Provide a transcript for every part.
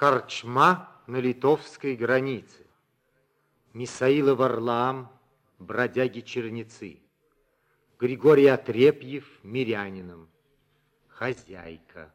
Корчма на литовской границе. Мисаила Варлаам, бродяги-черницы. Григорий Отрепьев, мирянином. Хозяйка.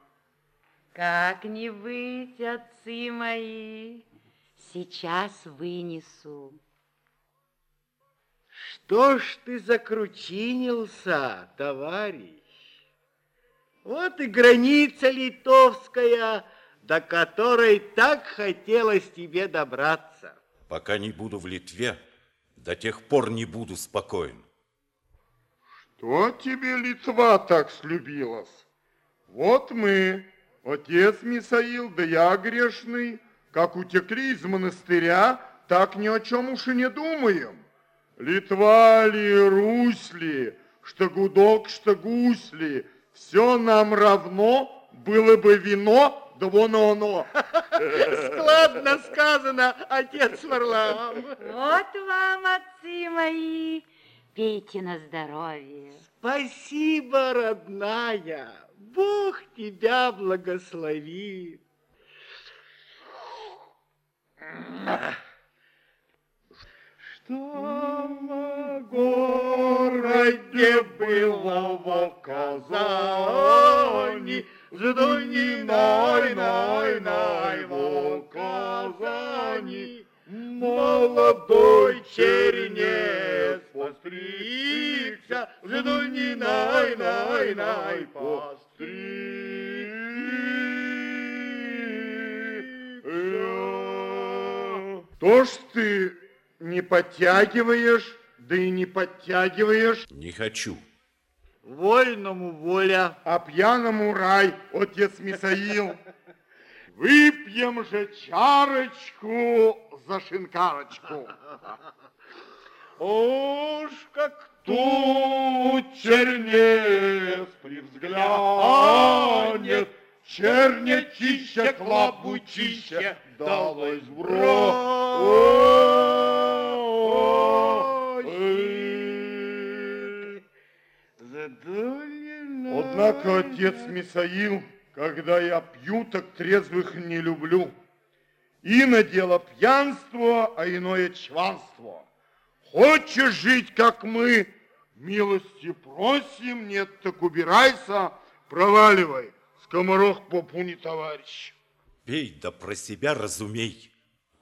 Как не быть, отцы мои, сейчас вынесу. Что ж ты закручинился, товарищ? Вот и граница литовская, до которой так хотелось тебе добраться. Пока не буду в Литве, до тех пор не буду спокоен. Что тебе Литва так слюбилась? Вот мы, отец Мисаил, да я грешный, как утекли из монастыря, так ни о чем уж и не думаем. Литва ли, Русь ли, что гудок, что гусли, все нам равно, было бы вино, да вон оно. Складно сказано, отец Варлам. Вот вам, отцы мои, пейте на здоровье. Спасибо, родная. Бог тебя благословит. Что в городе было в Казани, Ждуни ной, ной, ной, в Казани, Молодой чернец постригся, Ждуни ной, ной, ной, постригся. То ж ты не подтягиваешь, да и не подтягиваешь. Не хочу. Вольному воля. А пьяному рай, отец Мисаил. Выпьем же чарочку за шинкарочку. Уж как тут чернец при взгляне, чернечище, клабучище далось в. Однако, отец Мисаил, когда я пью, так трезвых не люблю. Ино дело пьянство, а иное чванство. Хочешь жить, как мы, милости просим, нет, так убирайся, проваливай. Скоморох попу не товарищ. Пей, да про себя разумей,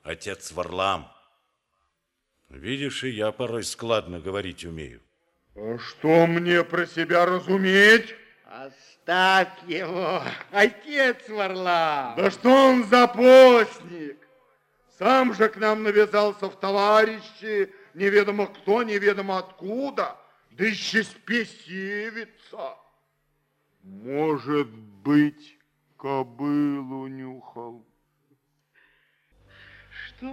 отец Варлам. Видишь, и я порой складно говорить умею. А что мне про себя разуметь? Оставь его, отец Варлам. Да что он за постник? Сам же к нам навязался в товарищи, неведомо кто, неведомо откуда, да еще спесивится. Может быть, кобылу нюхал. Что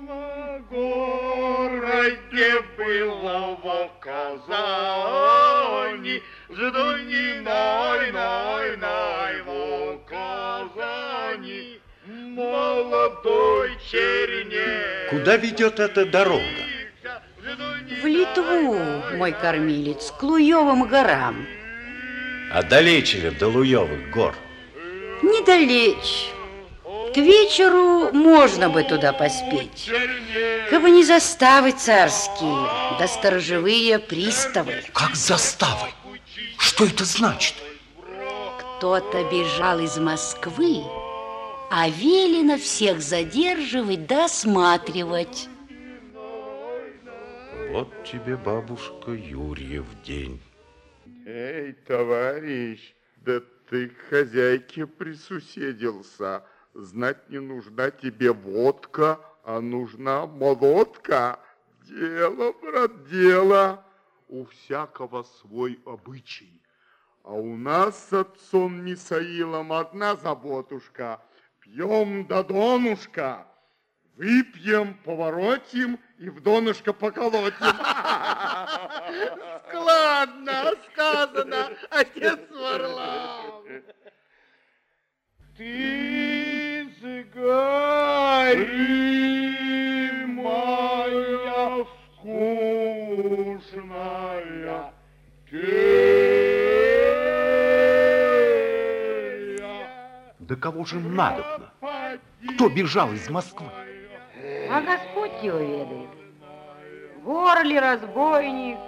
в городе было в Казани, Жду не ной, ной, ной, в Казани, Молодой чернец. Куда ведет эта дорога? В Литву, мой кормилец, к Луевым горам. А далече ли до Луевых гор? Недалече. К вечеру можно бы туда поспеть. Как бы не заставы царские, да сторожевые приставы. Как заставы? Что это значит? Кто-то бежал из Москвы, а велено всех задерживать да осматривать. Вот тебе, бабушка, Юрьев день. Эй, товарищ, да ты к хозяйке присуседился. Знать не нужна тебе водка, а нужна молотка. Дело, брат, дело. У всякого свой обычай. А у нас с отцом Мисаилом одна заботушка. Пьем до донушка. Выпьем, поворотим и в донышко поколотим. Складно сказано, отец Варлам. Ты сгори, моя скучная. Да кого же надобно? Кто бежал из Москвы? А Господь его ведает. Вор ли разбойник?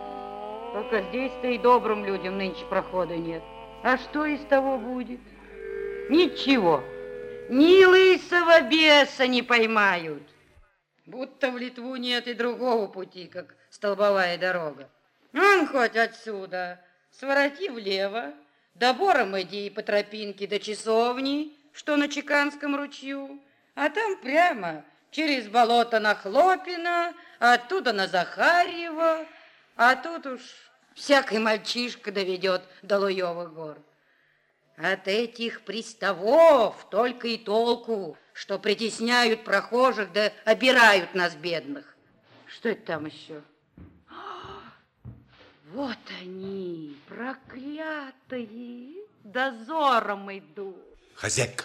Только здесь-то и добрым людям нынче прохода нет. А что из того будет? Ничего. Ни лысого беса не поймают. Будто в Литву нет и другого пути, как столбовая дорога. Он хоть отсюда, свороти влево, до Бором иди по тропинке до часовни, что на Чеканском ручью, а там прямо через болото на Хлопина, оттуда на Захарьева, а тут уж всякий мальчишка доведет до Луевых гор. От этих приставов только и толку, что притесняют прохожих да обирают нас, бедных. Что это там еще? Вот они, проклятые, дозором идут. Хозяйка,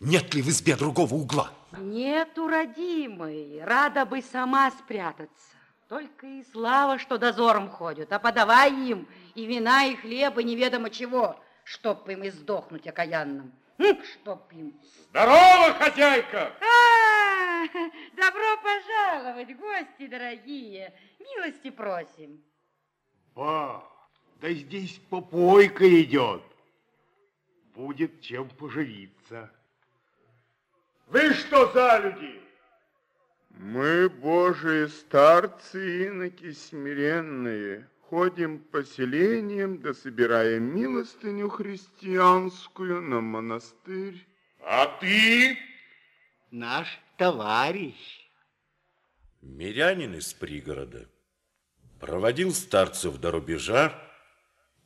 нет ли в избе другого угла? Нету, родимый, рада бы сама спрятаться. Только и слава, что дозором ходят, а подавай им и вина, и хлеба, неведомо чего, чтоб им и сдохнуть окаянным. Чтоб им. Здорово, хозяйка! А, добро пожаловать, гости дорогие. Милости просим. Ба, да здесь попойка идет. Будет чем поживиться. Вы что за люди? Мы, Божии старцы, иноки смиренные, ходим по селениям, да собираем милостыню христианскую на монастырь. А ты? Наш товарищ. Мирянин из пригорода проводил старцев до рубежа,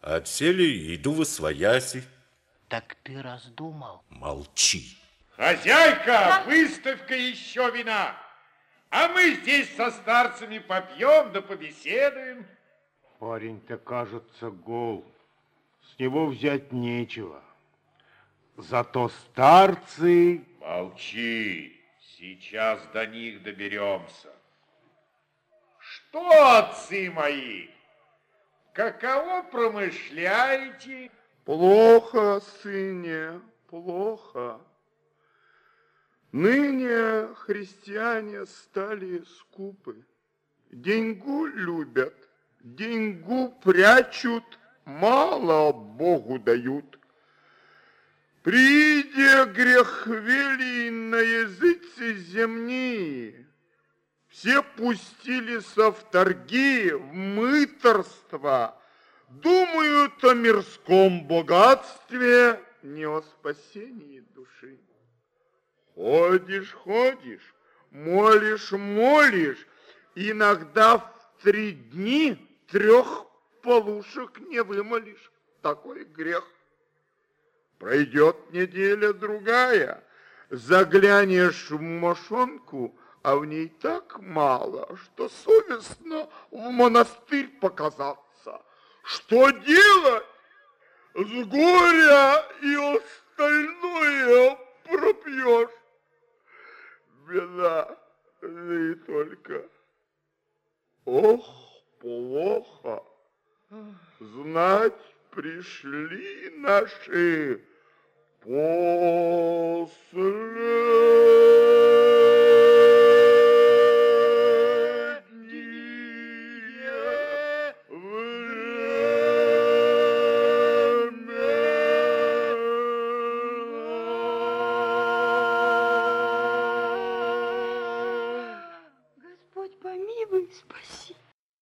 а отсели иду во свояси. Так ты раздумал? Молчи. Хозяйка, выставка еще вина. А мы здесь со старцами попьем да побеседуем. Парень-то, кажется, гол. С него взять нечего. Зато старцы... Молчи. Сейчас до них доберемся. Что, отцы мои, каково промышляете? Плохо, сыне, плохо. Ныне христиане стали скупы. Деньгу любят, деньгу прячут, мало Богу дают. Приде грех вели на языце земни, все пустились в торги, в мыторство, думают о мирском богатстве, не о спасении души. Ходишь, ходишь, молишь, молишь, иногда в три дни трех полушек не вымолишь. Такой грех. Пройдет неделя другая, заглянешь в мошонку, а в ней так мало, что совестно в монастырь показаться. Что делать? С горя и остальное пропьешь. Беда, да и только. Ох, плохо. Знать пришли наши после.